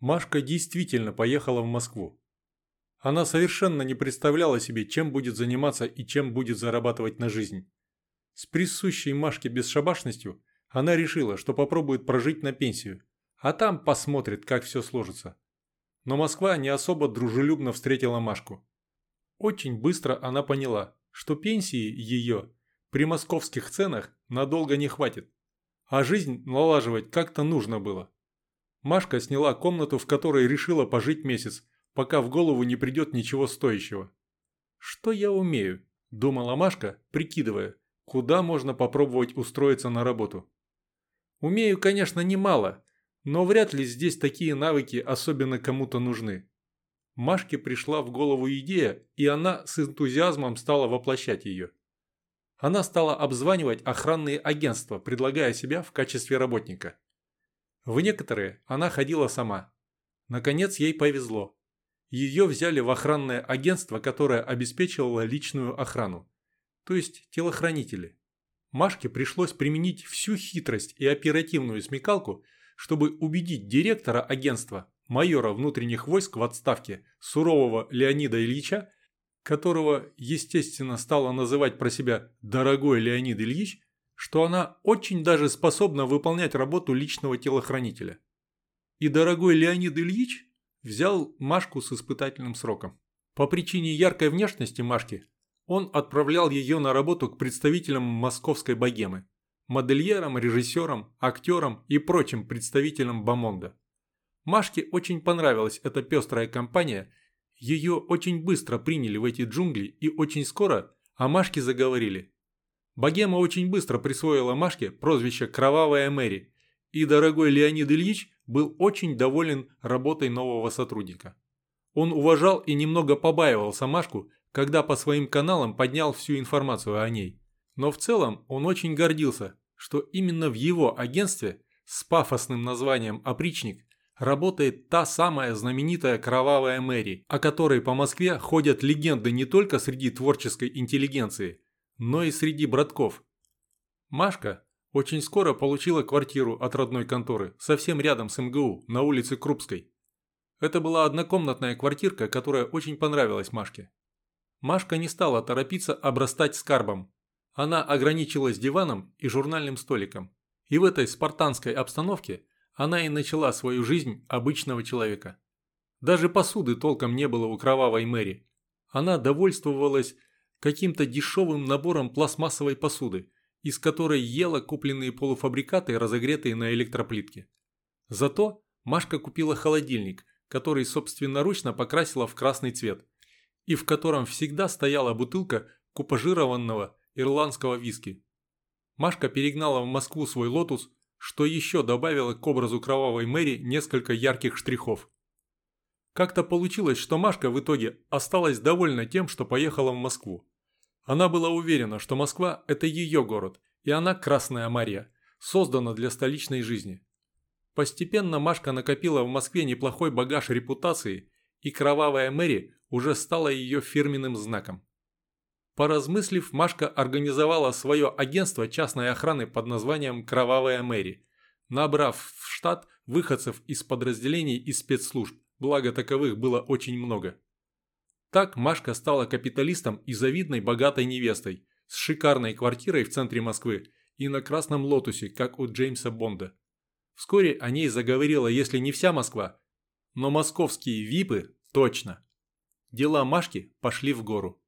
Машка действительно поехала в Москву. Она совершенно не представляла себе, чем будет заниматься и чем будет зарабатывать на жизнь. С присущей Машке бесшабашностью она решила, что попробует прожить на пенсию, а там посмотрит, как все сложится. Но Москва не особо дружелюбно встретила Машку. Очень быстро она поняла, что пенсии ее при московских ценах надолго не хватит, а жизнь налаживать как-то нужно было. Машка сняла комнату, в которой решила пожить месяц, пока в голову не придет ничего стоящего. «Что я умею?» – думала Машка, прикидывая, куда можно попробовать устроиться на работу. «Умею, конечно, немало, но вряд ли здесь такие навыки особенно кому-то нужны». Машке пришла в голову идея, и она с энтузиазмом стала воплощать ее. Она стала обзванивать охранные агентства, предлагая себя в качестве работника. В некоторые она ходила сама. Наконец ей повезло. Ее взяли в охранное агентство, которое обеспечивало личную охрану. То есть телохранители. Машке пришлось применить всю хитрость и оперативную смекалку, чтобы убедить директора агентства, майора внутренних войск в отставке, сурового Леонида Ильича, которого, естественно, стала называть про себя «дорогой Леонид Ильич», что она очень даже способна выполнять работу личного телохранителя. И дорогой Леонид Ильич взял Машку с испытательным сроком. По причине яркой внешности Машки он отправлял ее на работу к представителям московской богемы, модельерам, режиссерам, актерам и прочим представителям Бамонда. Машке очень понравилась эта пестрая компания, ее очень быстро приняли в эти джунгли и очень скоро о Машке заговорили. Богема очень быстро присвоила Машке прозвище «Кровавая Мэри», и дорогой Леонид Ильич был очень доволен работой нового сотрудника. Он уважал и немного побаивался Машку, когда по своим каналам поднял всю информацию о ней. Но в целом он очень гордился, что именно в его агентстве с пафосным названием «Опричник» работает та самая знаменитая кровавая Мэри, о которой по Москве ходят легенды не только среди творческой интеллигенции, но и среди братков. Машка очень скоро получила квартиру от родной конторы, совсем рядом с МГУ, на улице Крупской. Это была однокомнатная квартирка, которая очень понравилась Машке. Машка не стала торопиться обрастать скарбом. Она ограничилась диваном и журнальным столиком. И в этой спартанской обстановке она и начала свою жизнь обычного человека. Даже посуды толком не было у кровавой Мэри. Она довольствовалась каким-то дешевым набором пластмассовой посуды, из которой ела купленные полуфабрикаты, разогретые на электроплитке. Зато Машка купила холодильник, который собственноручно покрасила в красный цвет, и в котором всегда стояла бутылка купажированного ирландского виски. Машка перегнала в Москву свой «Lotus», что еще добавило к образу кровавой Мэри несколько ярких штрихов. Как-то получилось, что Машка в итоге осталась довольна тем, что поехала в Москву. Она была уверена, что Москва – это ее город, и она Красная Мария, создана для столичной жизни. Постепенно Машка накопила в Москве неплохой багаж репутации, и кровавая Мэри уже стала ее фирменным знаком. Поразмыслив, Машка организовала свое агентство частной охраны под названием «Кровавая Мэри», набрав в штат выходцев из подразделений и спецслужб, благо таковых было очень много. Так Машка стала капиталистом и завидной богатой невестой, с шикарной квартирой в центре Москвы и на красном лотусе, как у Джеймса Бонда. Вскоре о ней заговорила, если не вся Москва, но московские випы точно. Дела Машки пошли в гору.